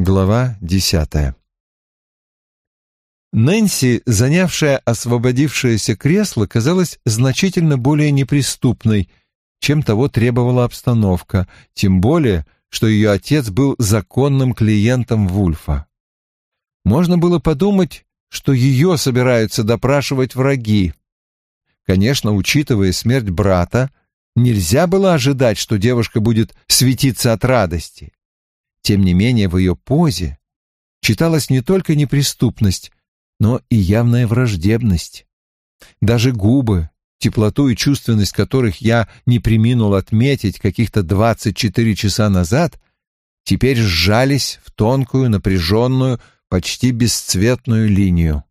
Глава десятая Нэнси, занявшая освободившееся кресло, казалась значительно более неприступной, чем того требовала обстановка, тем более, что ее отец был законным клиентом Вульфа. Можно было подумать, что ее собираются допрашивать враги. Конечно, учитывая смерть брата, нельзя было ожидать, что девушка будет светиться от радости. Тем не менее, в ее позе читалась не только неприступность, но и явная враждебность. Даже губы, теплоту и чувственность которых я не приминул отметить каких-то двадцать четыре часа назад, теперь сжались в тонкую, напряженную, почти бесцветную линию.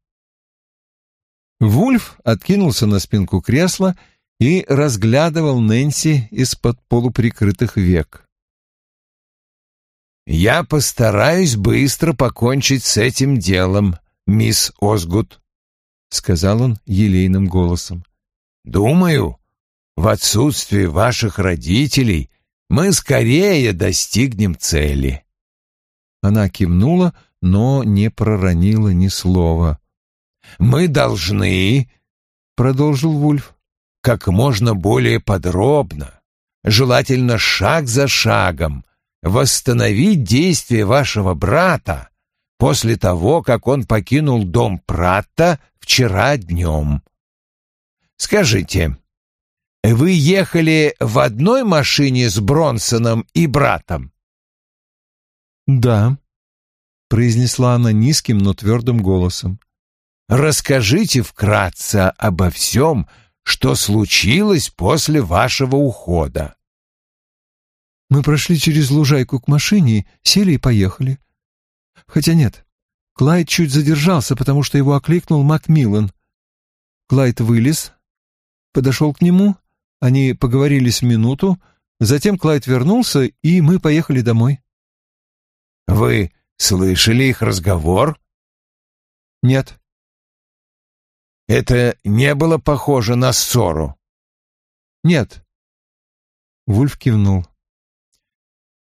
Вульф откинулся на спинку кресла и разглядывал Нэнси из-под полуприкрытых век. «Я постараюсь быстро покончить с этим делом, мисс Озгут», — сказал он елейным голосом. «Думаю, в отсутствие ваших родителей мы скорее достигнем цели». Она кивнула, но не проронила ни слова. «Мы должны», — продолжил Вульф, — «как можно более подробно, желательно шаг за шагом, восстановить действие вашего брата после того, как он покинул дом Пратта вчера днем. Скажите, вы ехали в одной машине с Бронсоном и братом? Да, произнесла она низким, но твердым голосом. Расскажите вкратце обо всем, что случилось после вашего ухода. Мы прошли через лужайку к машине, сели и поехали. Хотя нет, Клайд чуть задержался, потому что его окликнул Макмиллан. Клайд вылез, подошел к нему, они поговорили с минуту, затем Клайд вернулся, и мы поехали домой. «Вы слышали их разговор?» «Нет». «Это не было похоже на ссору?» «Нет». Вульф кивнул.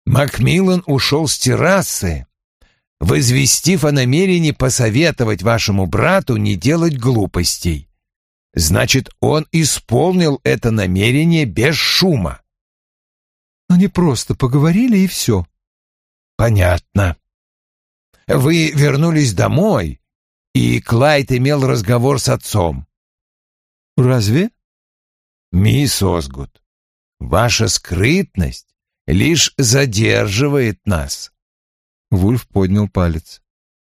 Макмиллан ушел с террасы, возвестив о намерении посоветовать вашему брату не делать глупостей. Значит, он исполнил это намерение без шума. Они просто поговорили и все. Понятно. Вы вернулись домой, и Клайд имел разговор с отцом. Разве? Мисс Озгуд, ваша скрытность лишь задерживает нас. Вульф поднял палец.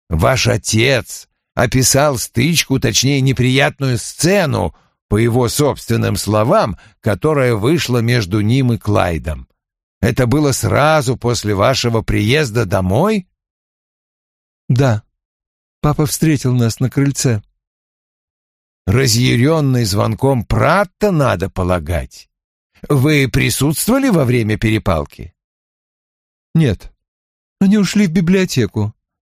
Ваш отец описал стычку, точнее неприятную сцену, по его собственным словам, которая вышла между ним и Клайдом. Это было сразу после вашего приезда домой? Да. Папа встретил нас на крыльце. Разъяренный звонком Пратта, надо полагать. Вы присутствовали во время перепалки? Нет. Они ушли в библиотеку.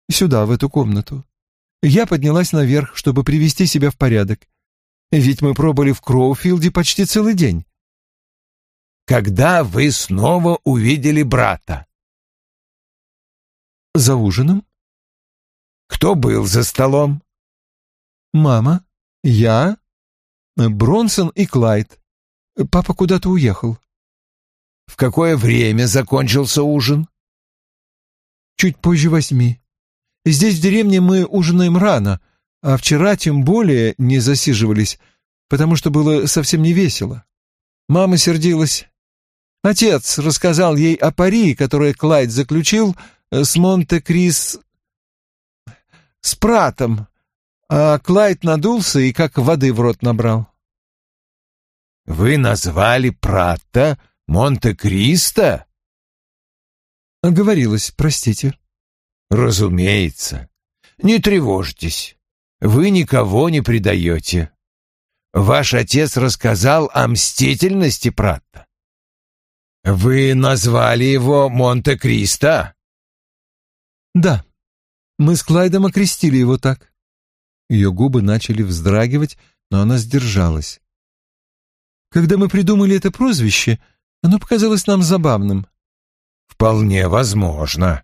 Сюда, в эту комнату. Я поднялась наверх, чтобы привести себя в порядок. Ведь мы пробыли в Кроуфилде почти целый день. Когда вы снова увидели брата? За ужином. Кто был за столом? Мама, я, Бронсон и Клайд. Папа куда-то уехал. В какое время закончился ужин? Чуть позже восьми. Здесь в деревне мы ужинаем рано, а вчера тем более не засиживались, потому что было совсем не весело. Мама сердилась. Отец рассказал ей о пари, которое Клайд заключил э, с Монте-Крис... с Пратом, а Клайд надулся и как воды в рот набрал. Вы назвали Пратта Монте-Кристо? Оговорилась, простите. Разумеется. Не тревожьтесь. Вы никого не предаете. Ваш отец рассказал о мстительности Пратта. Вы назвали его Монте-Кристо? Да. Мы с Клайдом окрестили его так. Ее губы начали вздрагивать, но она сдержалась. Когда мы придумали это прозвище, оно показалось нам забавным. Вполне возможно.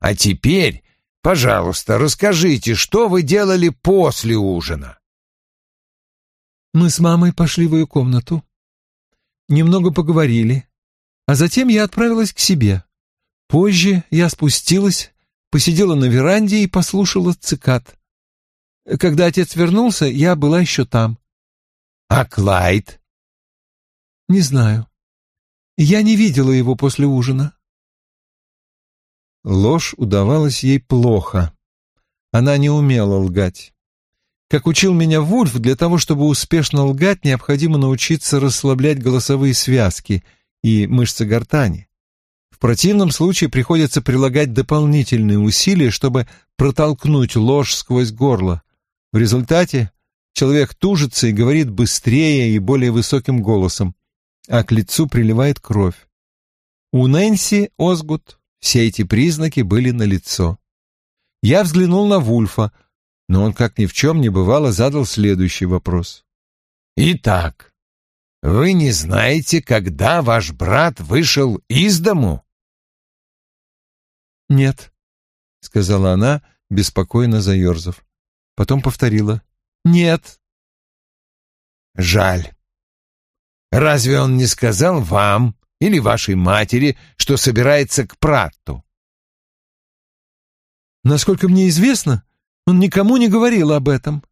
А теперь, пожалуйста, расскажите, что вы делали после ужина?» Мы с мамой пошли в ее комнату. Немного поговорили, а затем я отправилась к себе. Позже я спустилась, посидела на веранде и послушала цикад. Когда отец вернулся, я была еще там. «А Клайд?» «Не знаю. Я не видела его после ужина». Ложь удавалась ей плохо. Она не умела лгать. Как учил меня Вульф, для того, чтобы успешно лгать, необходимо научиться расслаблять голосовые связки и мышцы гортани. В противном случае приходится прилагать дополнительные усилия, чтобы протолкнуть ложь сквозь горло. В результате человек тужится и говорит быстрее и более высоким голосом, а к лицу приливает кровь. У Нэнси Озгут все эти признаки были налицо. Я взглянул на Вульфа, но он, как ни в чем не бывало, задал следующий вопрос. «Итак, вы не знаете, когда ваш брат вышел из дому?» «Нет», — сказала она, беспокойно заерзав. Потом повторила. «Нет». «Жаль. Разве он не сказал вам или вашей матери, что собирается к Пратту?» «Насколько мне известно, он никому не говорил об этом.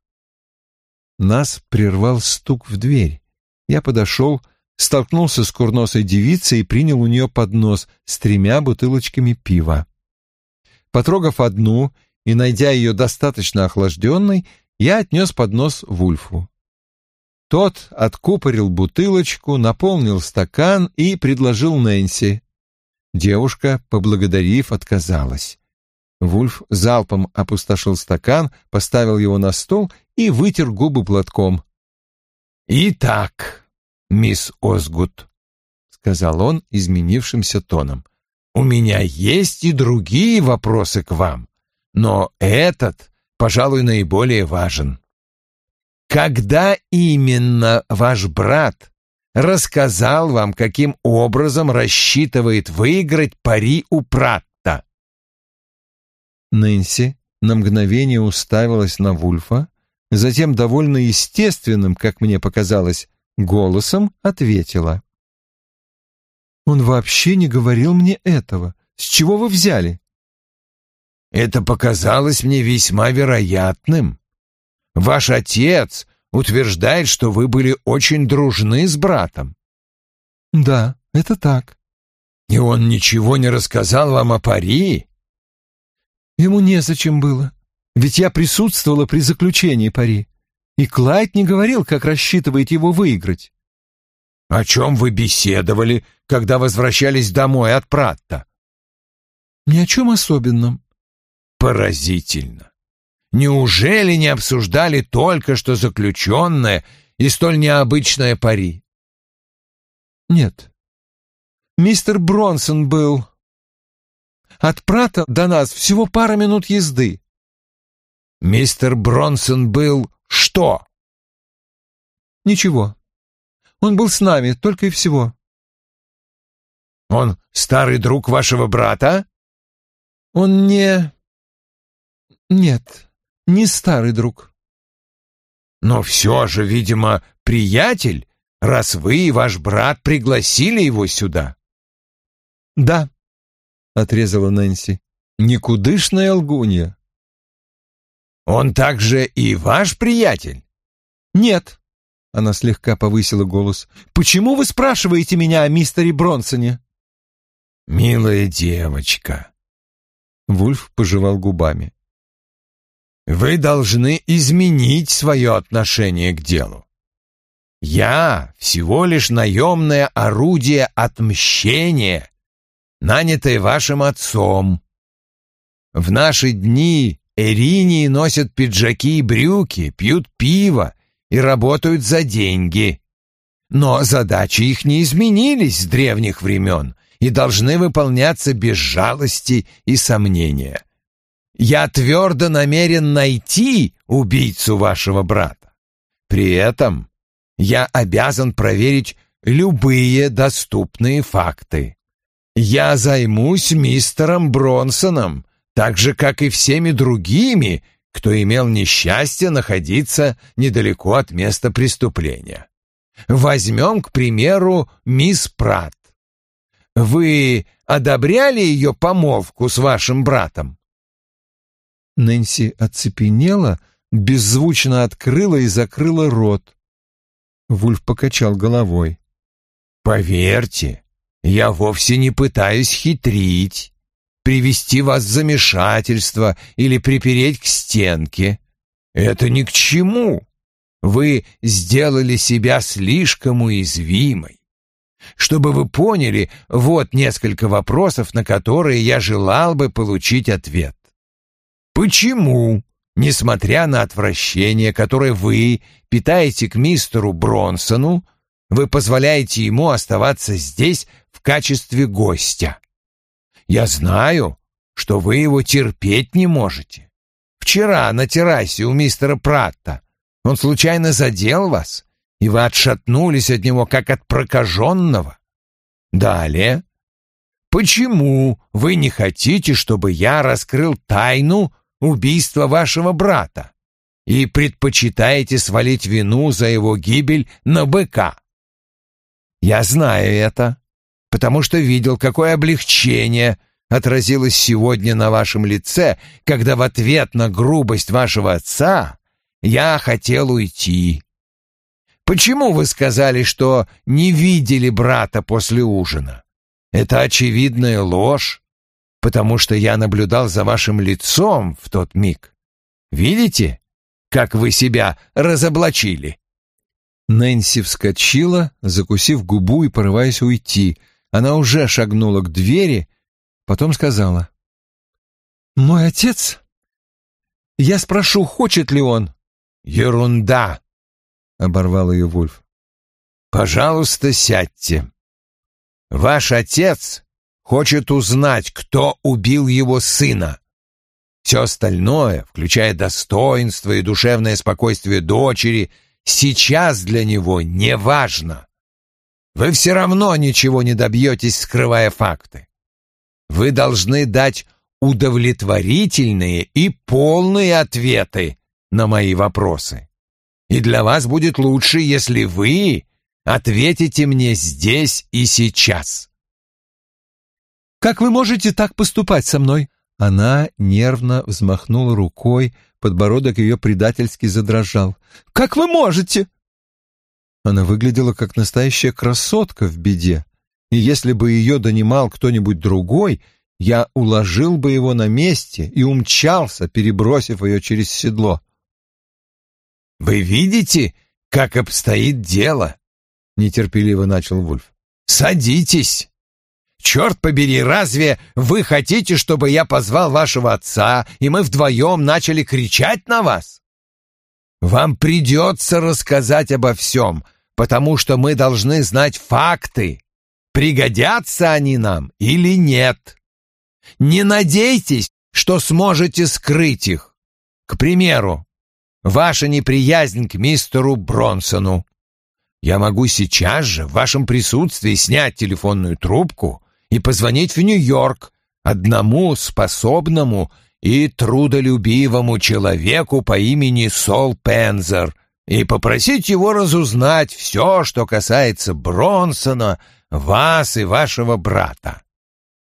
Нас прервал стук в дверь. Я подошел, столкнулся с курносой девицей и принял у нее поднос с тремя бутылочками пива. Потрогав одну и найдя ее достаточно охлажденной, я отнес поднос Вульфу. Тот откупорил бутылочку, наполнил стакан и предложил Нэнси. Девушка, поблагодарив, отказалась. Вульф залпом опустошил стакан, поставил его на стол и вытер губы платком. «Итак, мисс Озгут», — сказал он изменившимся тоном, — «у меня есть и другие вопросы к вам, но этот, пожалуй, наиболее важен. Когда именно ваш брат рассказал вам, каким образом рассчитывает выиграть пари у Прат?» Нэнси на мгновение уставилась на Вульфа, затем довольно естественным, как мне показалось, голосом ответила. «Он вообще не говорил мне этого. С чего вы взяли?» «Это показалось мне весьма вероятным. Ваш отец утверждает, что вы были очень дружны с братом». «Да, это так». «И он ничего не рассказал вам о пари?» Ему незачем было, ведь я присутствовала при заключении пари, и Клайд не говорил, как рассчитывает его выиграть. «О чем вы беседовали, когда возвращались домой от Пратта?» «Ни о чем особенном». «Поразительно! Неужели не обсуждали только что заключенное и столь необычное пари?» «Нет. Мистер Бронсон был от Прата до нас всего пара минут езды. Мистер Бронсон был что? Ничего. Он был с нами, только и всего. Он старый друг вашего брата? Он не... Нет, не старый друг. Но все же, видимо, приятель, раз вы и ваш брат пригласили его сюда. Да, — отрезала Нэнси. «Никудышная лгунья». «Он также и ваш приятель?» «Нет», — она слегка повысила голос. «Почему вы спрашиваете меня о мистере Бронсоне?» «Милая девочка», — Вульф пожевал губами. «Вы должны изменить свое отношение к делу. Я всего лишь наемное орудие отмщения нанятые вашим отцом. В наши дни эринии носят пиджаки и брюки, пьют пиво и работают за деньги. Но задачи их не изменились с древних времен и должны выполняться без жалости и сомнения. Я твердо намерен найти убийцу вашего брата. При этом я обязан проверить любые доступные факты. Я займусь мистером Бронсоном, так же, как и всеми другими, кто имел несчастье находиться недалеко от места преступления. Возьмем, к примеру, мисс Пратт. Вы одобряли ее помолвку с вашим братом? Нэнси оцепенела, беззвучно открыла и закрыла рот. Вульф покачал головой. «Поверьте, я вовсе не пытаюсь хитрить, привести вас в замешательство или припереть к стенке. Это ни к чему. Вы сделали себя слишком уязвимой. Чтобы вы поняли, вот несколько вопросов, на которые я желал бы получить ответ. Почему, несмотря на отвращение, которое вы питаете к мистеру Бронсону, вы позволяете ему оставаться здесь в качестве гостя? Я знаю, что вы его терпеть не можете. Вчера на террасе у мистера Пратта он случайно задел вас, и вы отшатнулись от него, как от прокаженного. Далее. Почему вы не хотите, чтобы я раскрыл тайну убийства вашего брата и предпочитаете свалить вину за его гибель на быка? Я знаю это, потому что видел, какое облегчение отразилось сегодня на вашем лице, когда в ответ на грубость вашего отца я хотел уйти. Почему вы сказали, что не видели брата после ужина? Это очевидная ложь, потому что я наблюдал за вашим лицом в тот миг. Видите, как вы себя разоблачили?» Нэнси вскочила, закусив губу и порываясь уйти. Она уже шагнула к двери, потом сказала. «Мой отец? Я спрошу, хочет ли он?» «Ерунда!» — оборвал ее Вульф. «Пожалуйста, сядьте. Ваш отец хочет узнать, кто убил его сына. Все остальное, включая достоинство и душевное спокойствие дочери, сейчас для него не важно. Вы все равно ничего не добьетесь, скрывая факты. Вы должны дать удовлетворительные и полные ответы на мои вопросы. И для вас будет лучше, если вы ответите мне здесь и сейчас. Как вы можете так поступать со мной? Она нервно взмахнула рукой, подбородок ее предательски задрожал. Как вы можете? Она выглядела как настоящая красотка в беде, и если бы ее донимал кто-нибудь другой, я уложил бы его на месте и умчался, перебросив ее через седло. «Вы видите, как обстоит дело?» — нетерпеливо начал Вульф. «Садитесь!» «Черт побери, разве вы хотите, чтобы я позвал вашего отца, и мы вдвоем начали кричать на вас?» «Вам придется рассказать обо всем, потому что мы должны знать факты. Пригодятся они нам или нет. Не надейтесь, что сможете скрыть их. К примеру, ваша неприязнь к мистеру Бронсону. Я могу сейчас же в вашем присутствии снять телефонную трубку и позвонить в Нью-Йорк одному способному и трудолюбивому человеку по имени Сол Пензер и попросить его разузнать все, что касается Бронсона, вас и вашего брата.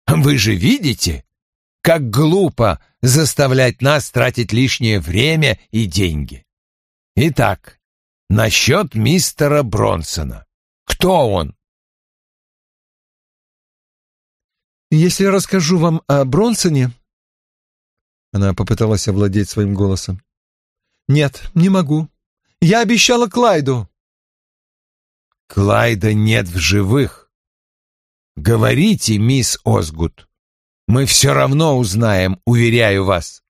Вы же видите, как глупо заставлять нас тратить лишнее время и деньги. Итак, насчет мистера Бронсона. Кто он? Если я расскажу вам о Бронсоне... Она попыталась овладеть своим голосом. Нет, не могу. Я обещала Клайду. Клайда нет в живых. Говорите, мисс Озгуд. Мы все равно узнаем, уверяю вас.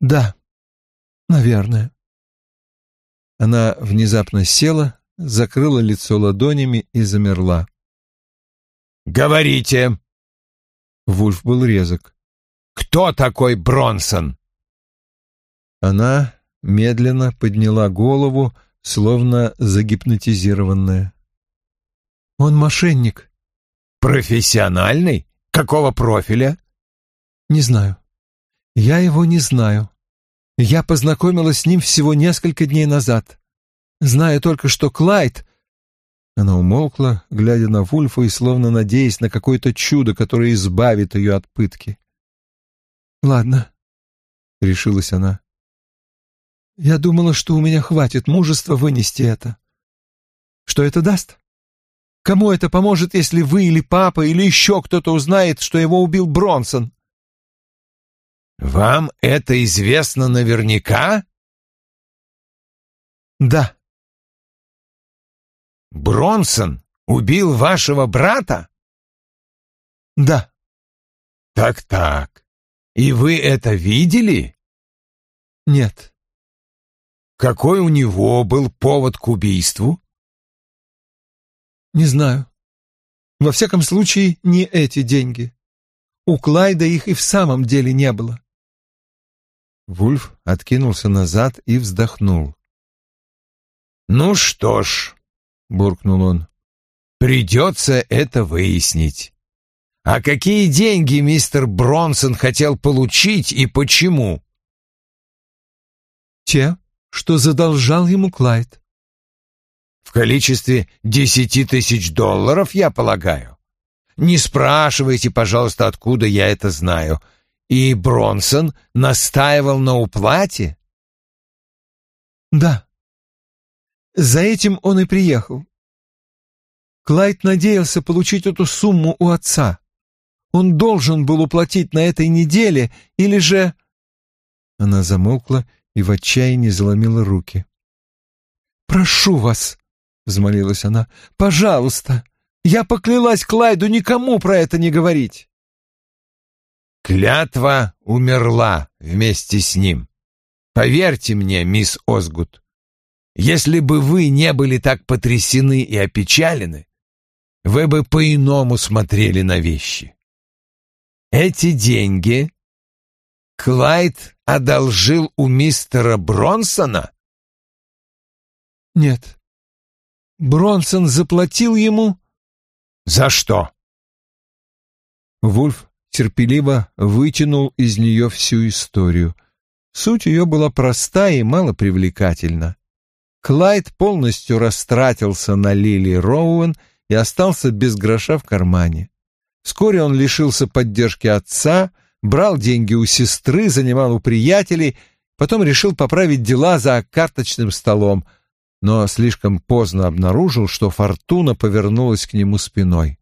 Да, наверное. Она внезапно села, закрыла лицо ладонями и замерла. «Говорите!» Вульф был резок. «Кто такой Бронсон?» Она медленно подняла голову, словно загипнотизированная. «Он мошенник. Профессиональный? Какого профиля? Не знаю. Я его не знаю. Я познакомилась с ним всего несколько дней назад. Знаю только, что Клайд... Она умолкла, глядя на Вульфа и словно надеясь на какое-то чудо, которое избавит ее от пытки. «Ладно», — решилась она. «Я думала, что у меня хватит мужества вынести это. Что это даст? Кому это поможет, если вы или папа или еще кто-то узнает, что его убил Бронсон?» «Вам это известно наверняка?» «Да». «Бронсон убил вашего брата?» «Да». «Так-так. И вы это видели?» «Нет». «Какой у него был повод к убийству?» «Не знаю. Во всяком случае, не эти деньги. У Клайда их и в самом деле не было». Вульф откинулся назад и вздохнул. «Ну что ж», — буркнул он, — «придется это выяснить. А какие деньги мистер Бронсон хотел получить и почему?» «Те, что задолжал ему Клайд». «В количестве десяти тысяч долларов, я полагаю. Не спрашивайте, пожалуйста, откуда я это знаю. И Бронсон настаивал на уплате? Да. За этим он и приехал. Клайд надеялся получить эту сумму у отца. Он должен был уплатить на этой неделе, или же... Она замолкла и в отчаянии заломила руки. «Прошу вас», — взмолилась она, — «пожалуйста, я поклялась Клайду никому про это не говорить». Клятва умерла вместе с ним. Поверьте мне, мисс Озгут, если бы вы не были так потрясены и опечалены, вы бы по-иному смотрели на вещи. Эти деньги Клайд одолжил у мистера Бронсона? Нет. Бронсон заплатил ему... За что? Вульф терпеливо вытянул из нее всю историю. Суть ее была проста и малопривлекательна. Клайд полностью растратился на Лили Роуэн и остался без гроша в кармане. Вскоре он лишился поддержки отца, брал деньги у сестры, занимал у приятелей, потом решил поправить дела за карточным столом, но слишком поздно обнаружил, что фортуна повернулась к нему спиной.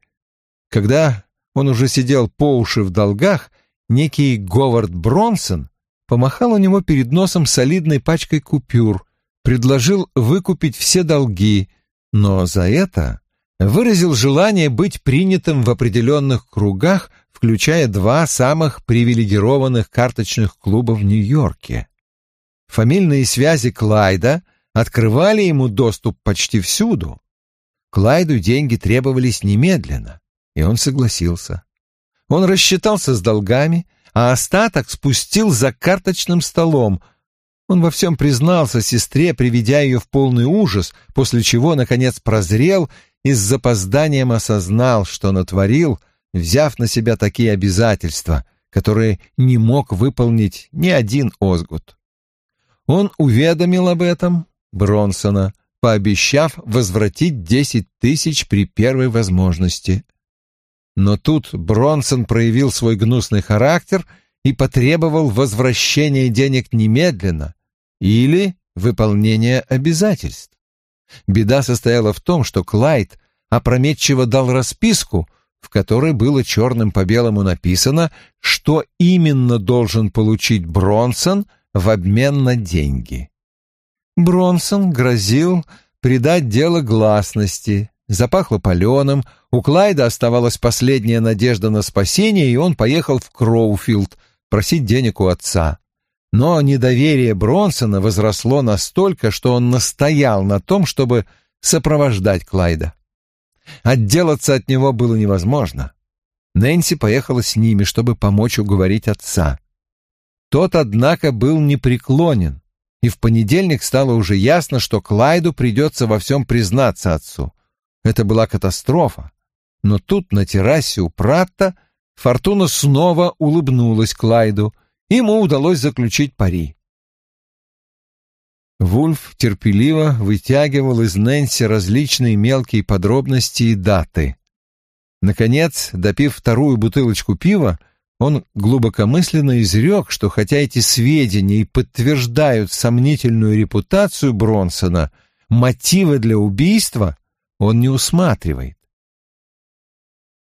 Когда он уже сидел по уши в долгах, некий Говард Бронсон помахал у него перед носом солидной пачкой купюр, предложил выкупить все долги, но за это выразил желание быть принятым в определенных кругах, включая два самых привилегированных карточных клуба в Нью-Йорке. Фамильные связи Клайда открывали ему доступ почти всюду. Клайду деньги требовались немедленно и он согласился. Он рассчитался с долгами, а остаток спустил за карточным столом. Он во всем признался сестре, приведя ее в полный ужас, после чего, наконец, прозрел и с запозданием осознал, что натворил, взяв на себя такие обязательства, которые не мог выполнить ни один Озгут. Он уведомил об этом Бронсона, пообещав возвратить десять тысяч при первой возможности. Но тут Бронсон проявил свой гнусный характер и потребовал возвращения денег немедленно или выполнения обязательств. Беда состояла в том, что Клайд опрометчиво дал расписку, в которой было черным по белому написано, что именно должен получить Бронсон в обмен на деньги. Бронсон грозил придать дело гласности, запахло паленым, у Клайда оставалась последняя надежда на спасение, и он поехал в Кроуфилд просить денег у отца. Но недоверие Бронсона возросло настолько, что он настоял на том, чтобы сопровождать Клайда. Отделаться от него было невозможно. Нэнси поехала с ними, чтобы помочь уговорить отца. Тот, однако, был непреклонен, и в понедельник стало уже ясно, что Клайду придется во всем признаться отцу — это была катастрофа. Но тут на террасе у Пратта Фортуна снова улыбнулась Клайду. Ему удалось заключить пари. Вульф терпеливо вытягивал из Нэнси различные мелкие подробности и даты. Наконец, допив вторую бутылочку пива, он глубокомысленно изрек, что хотя эти сведения и подтверждают сомнительную репутацию Бронсона, мотива для убийства он не усматривает.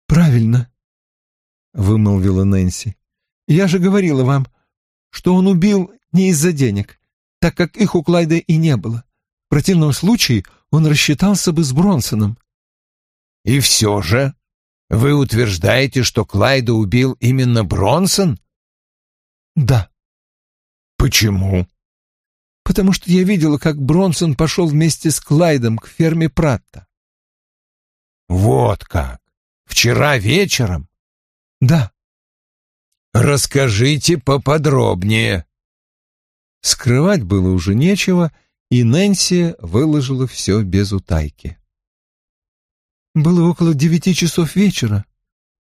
«Правильно», — вымолвила Нэнси. «Я же говорила вам, что он убил не из-за денег, так как их у Клайда и не было. В противном случае он рассчитался бы с Бронсоном». «И все же вы утверждаете, что Клайда убил именно Бронсон?» «Да». «Почему?» «Потому что я видела, как Бронсон пошел вместе с Клайдом к ферме Пратта». «Вот как! Вчера вечером?» «Да». «Расскажите поподробнее». Скрывать было уже нечего, и Нэнси выложила все без утайки. Было около девяти часов вечера,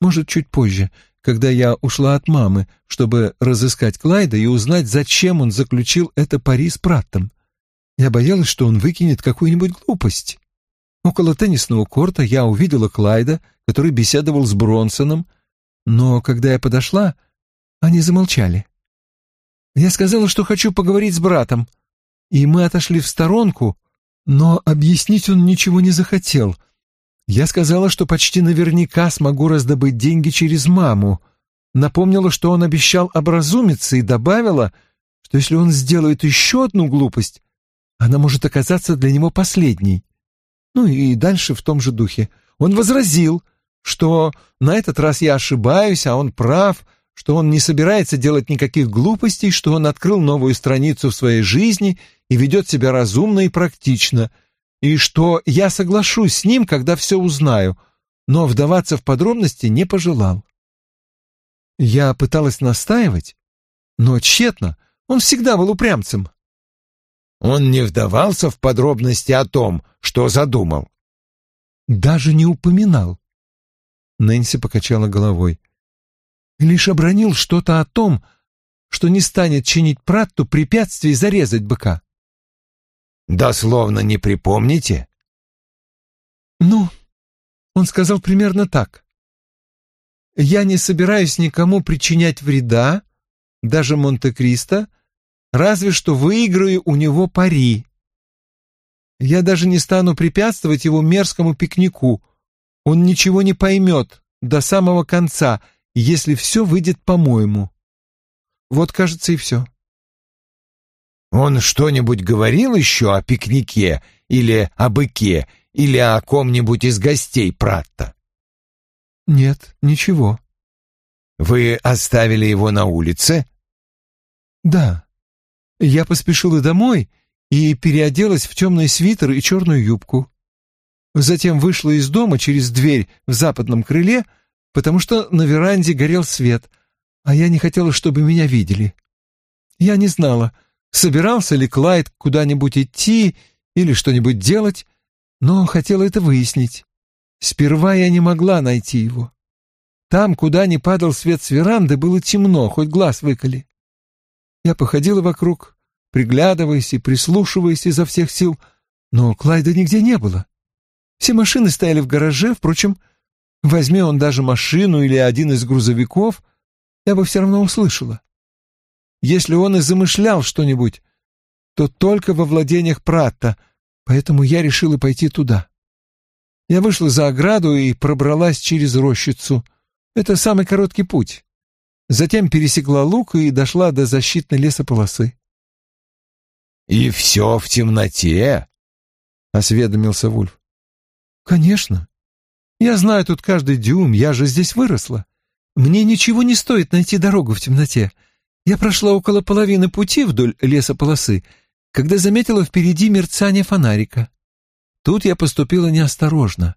может, чуть позже, когда я ушла от мамы, чтобы разыскать Клайда и узнать, зачем он заключил это пари с Праттом. Я боялась, что он выкинет какую-нибудь глупость. Около теннисного корта я увидела Клайда, который беседовал с Бронсоном, но когда я подошла, они замолчали. Я сказала, что хочу поговорить с братом, и мы отошли в сторонку, но объяснить он ничего не захотел. Я сказала, что почти наверняка смогу раздобыть деньги через маму. Напомнила, что он обещал образумиться, и добавила, что если он сделает еще одну глупость, она может оказаться для него последней. Ну и дальше в том же духе. Он возразил, что на этот раз я ошибаюсь, а он прав, что он не собирается делать никаких глупостей, что он открыл новую страницу в своей жизни и ведет себя разумно и практично, и что я соглашусь с ним, когда все узнаю, но вдаваться в подробности не пожелал. Я пыталась настаивать, но тщетно, он всегда был упрямцем. Он не вдавался в подробности о том, что задумал. Даже не упоминал. Нэнси покачала головой. Лишь обронил что-то о том, что не станет чинить Пратту препятствий зарезать быка. Дословно не припомните? Ну, он сказал примерно так. Я не собираюсь никому причинять вреда, даже Монте-Кристо, разве что выиграю у него пари. Я даже не стану препятствовать его мерзкому пикнику, он ничего не поймет до самого конца, если все выйдет по-моему. Вот, кажется, и все. Он что-нибудь говорил еще о пикнике или о быке или о ком-нибудь из гостей Пратта? Нет, ничего. Вы оставили его на улице? Да. Я поспешила домой и переоделась в темный свитер и черную юбку. Затем вышла из дома через дверь в западном крыле, потому что на веранде горел свет, а я не хотела, чтобы меня видели. Я не знала, собирался ли Клайд куда-нибудь идти или что-нибудь делать, но хотела это выяснить. Сперва я не могла найти его. Там, куда не падал свет с веранды, было темно, хоть глаз выколи. Я походила вокруг, приглядываясь и прислушиваясь изо всех сил, но Клайда нигде не было. Все машины стояли в гараже, впрочем, возьми он даже машину или один из грузовиков, я бы все равно услышала. Если он и замышлял что-нибудь, то только во владениях Пратта, поэтому я решила пойти туда. Я вышла за ограду и пробралась через рощицу. Это самый короткий путь. Затем пересекла луг и дошла до защитной лесополосы. «И все в темноте?» — осведомился Вульф. «Конечно. Я знаю тут каждый дюйм, я же здесь выросла. Мне ничего не стоит найти дорогу в темноте. Я прошла около половины пути вдоль лесополосы, когда заметила впереди мерцание фонарика. Тут я поступила неосторожно.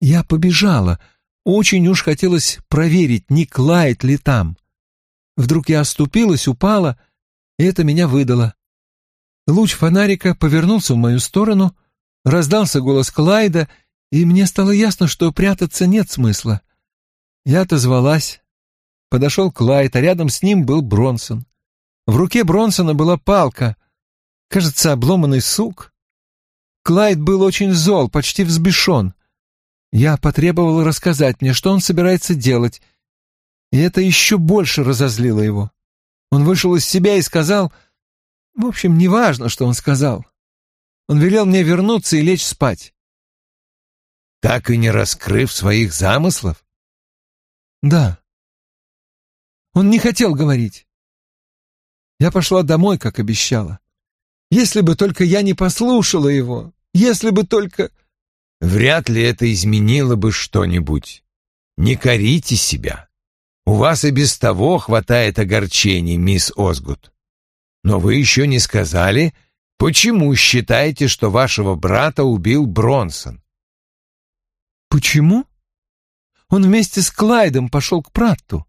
Я побежала. Очень уж хотелось проверить, не клает ли там. Вдруг я оступилась, упала, и это меня выдало. Луч фонарика повернулся в мою сторону, раздался голос Клайда, и мне стало ясно, что прятаться нет смысла. Я отозвалась. Подошел Клайд, а рядом с ним был Бронсон. В руке Бронсона была палка, кажется, обломанный сук. Клайд был очень зол, почти взбешен. Я потребовал рассказать мне, что он собирается делать, и это еще больше разозлило его. Он вышел из себя и сказал... В общем, неважно, что он сказал. Он велел мне вернуться и лечь спать. Так и не раскрыв своих замыслов? Да. Он не хотел говорить. Я пошла домой, как обещала. Если бы только я не послушала его, если бы только... Вряд ли это изменило бы что-нибудь. Не корите себя. У вас и без того хватает огорчений, мисс Озгут. Но вы еще не сказали, почему считаете, что вашего брата убил Бронсон. Почему? Он вместе с Клайдом пошел к Пратту.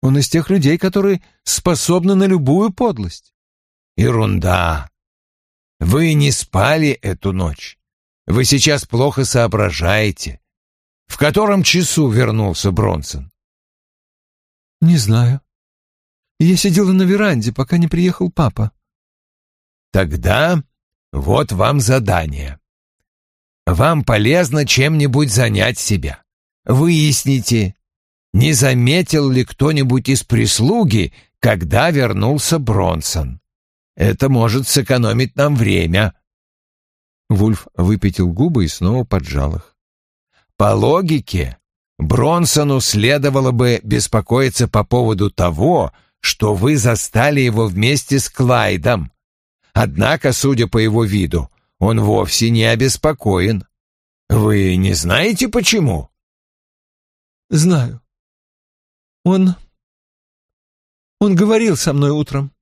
Он из тех людей, которые способны на любую подлость. Ерунда. Вы не спали эту ночь. Вы сейчас плохо соображаете. В котором часу вернулся Бронсон? «Не знаю. Я сидела на веранде, пока не приехал папа». «Тогда вот вам задание. Вам полезно чем-нибудь занять себя. Выясните, не заметил ли кто-нибудь из прислуги, когда вернулся Бронсон. Это может сэкономить нам время». Вульф выпятил губы и снова поджал их. «По логике, Бронсону следовало бы беспокоиться по поводу того, что вы застали его вместе с Клайдом. Однако, судя по его виду, он вовсе не обеспокоен. Вы не знаете почему? Знаю. Он... Он говорил со мной утром.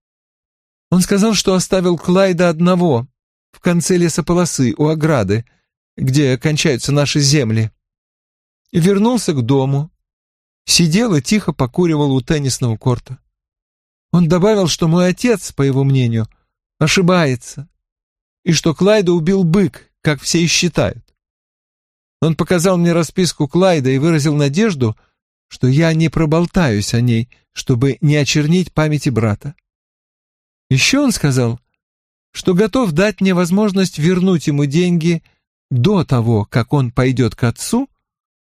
Он сказал, что оставил Клайда одного в конце лесополосы у ограды, где кончаются наши земли и вернулся к дому. Сидел и тихо покуривал у теннисного корта. Он добавил, что мой отец, по его мнению, ошибается, и что Клайда убил бык, как все и считают. Он показал мне расписку Клайда и выразил надежду, что я не проболтаюсь о ней, чтобы не очернить памяти брата. Еще он сказал, что готов дать мне возможность вернуть ему деньги до того, как он пойдет к отцу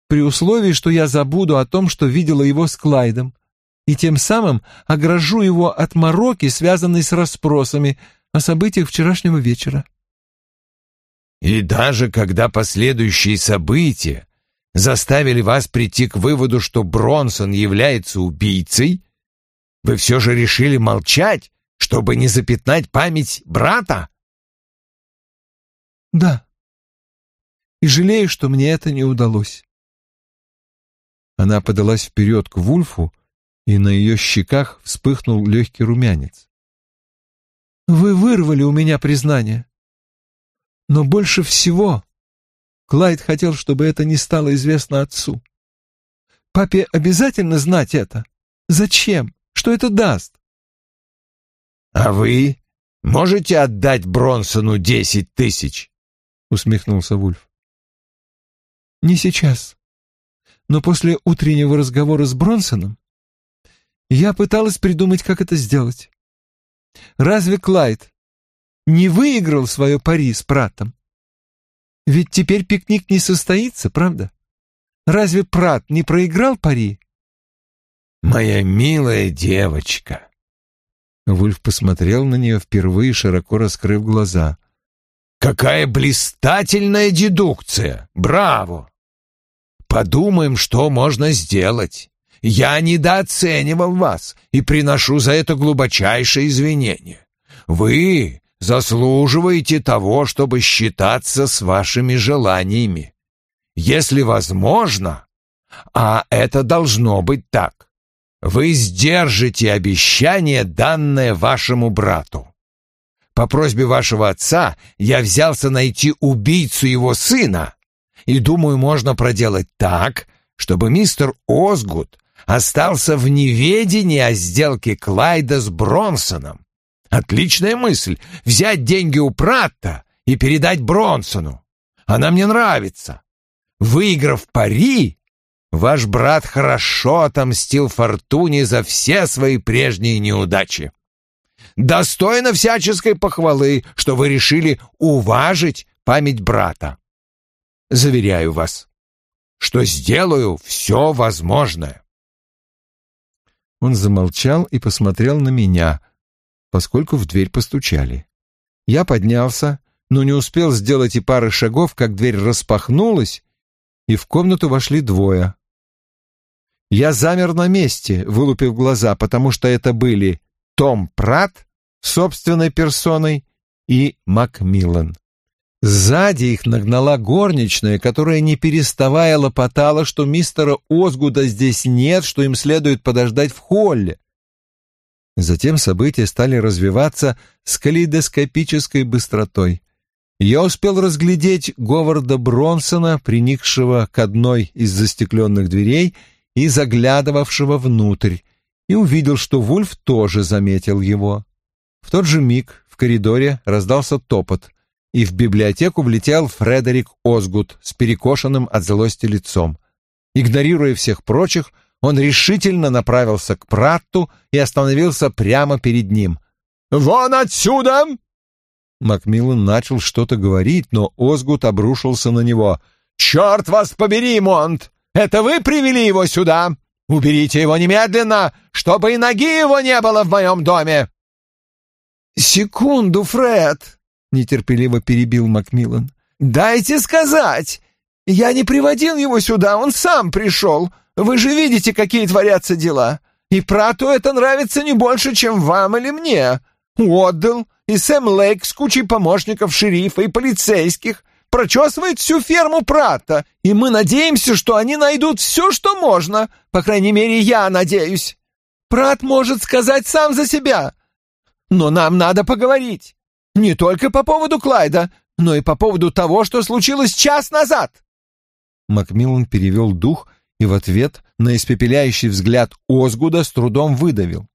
при условии, что я забуду о том, что видела его с Клайдом, и тем самым огражу его от мороки, связанной с расспросами о событиях вчерашнего вечера. И даже когда последующие события заставили вас прийти к выводу, что Бронсон является убийцей, вы все же решили молчать, чтобы не запятнать память брата? Да. И жалею, что мне это не удалось. Она подалась вперед к Вульфу, и на ее щеках вспыхнул легкий румянец. «Вы вырвали у меня признание. Но больше всего Клайд хотел, чтобы это не стало известно отцу. Папе обязательно знать это? Зачем? Что это даст?» «А вы можете отдать Бронсону десять тысяч?» — усмехнулся Вульф. «Не сейчас но после утреннего разговора с Бронсоном я пыталась придумать, как это сделать. Разве Клайд не выиграл свое пари с Пратом? Ведь теперь пикник не состоится, правда? Разве Прат не проиграл пари? «Моя милая девочка!» Вульф посмотрел на нее впервые, широко раскрыв глаза. «Какая блистательная дедукция! Браво! Подумаем, что можно сделать. Я недооценивал вас и приношу за это глубочайшее извинение. Вы заслуживаете того, чтобы считаться с вашими желаниями. Если возможно, а это должно быть так, вы сдержите обещание, данное вашему брату. По просьбе вашего отца я взялся найти убийцу его сына, и думаю, можно проделать так, чтобы мистер Озгуд остался в неведении о сделке Клайда с Бронсоном. Отличная мысль — взять деньги у Пратта и передать Бронсону. Она мне нравится. выиграв пари, ваш брат хорошо отомстил Фортуне за все свои прежние неудачи. Достойно всяческой похвалы, что вы решили уважить память брата. Заверяю вас, что сделаю все возможное. Он замолчал и посмотрел на меня, поскольку в дверь постучали. Я поднялся, но не успел сделать и пары шагов, как дверь распахнулась, и в комнату вошли двое. Я замер на месте, вылупив глаза, потому что это были Том Прат собственной персоной и Макмиллан. Сзади их нагнала горничная, которая не переставая лопотала, что мистера Озгуда здесь нет, что им следует подождать в холле. Затем события стали развиваться с калейдоскопической быстротой. Я успел разглядеть Говарда Бронсона, приникшего к одной из застекленных дверей и заглядывавшего внутрь, и увидел, что Вульф тоже заметил его. В тот же миг в коридоре раздался топот, и в библиотеку влетел Фредерик Озгуд с перекошенным от злости лицом. Игнорируя всех прочих, он решительно направился к Пратту и остановился прямо перед ним. «Вон отсюда!» Макмиллан начал что-то говорить, но Озгуд обрушился на него. «Черт вас побери, Монт! Это вы привели его сюда? Уберите его немедленно, чтобы и ноги его не было в моем доме!» «Секунду, Фред!» — нетерпеливо перебил Макмиллан. «Дайте сказать! Я не приводил его сюда, он сам пришел. Вы же видите, какие творятся дела. И Прату это нравится не больше, чем вам или мне. Уотдл и Сэм Лейк с кучей помощников шерифа и полицейских прочесывают всю ферму Прата, и мы надеемся, что они найдут все, что можно. По крайней мере, я надеюсь. Прат может сказать сам за себя. Но нам надо поговорить. Не только по поводу Клайда, но и по поводу того, что случилось час назад. Макмиллан перевел дух и в ответ на испепеляющий взгляд Озгуда с трудом выдавил.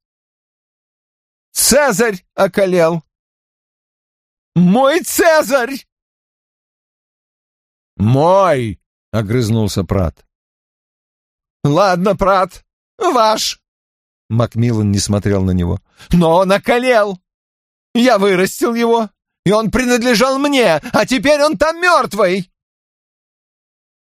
«Цезарь околел! Мой Цезарь!» «Мой!» — огрызнулся Прат. «Ладно, Прат, ваш!» Макмиллан не смотрел на него. «Но он околел! Я вырастил его, и он принадлежал мне, а теперь он там мертвый!»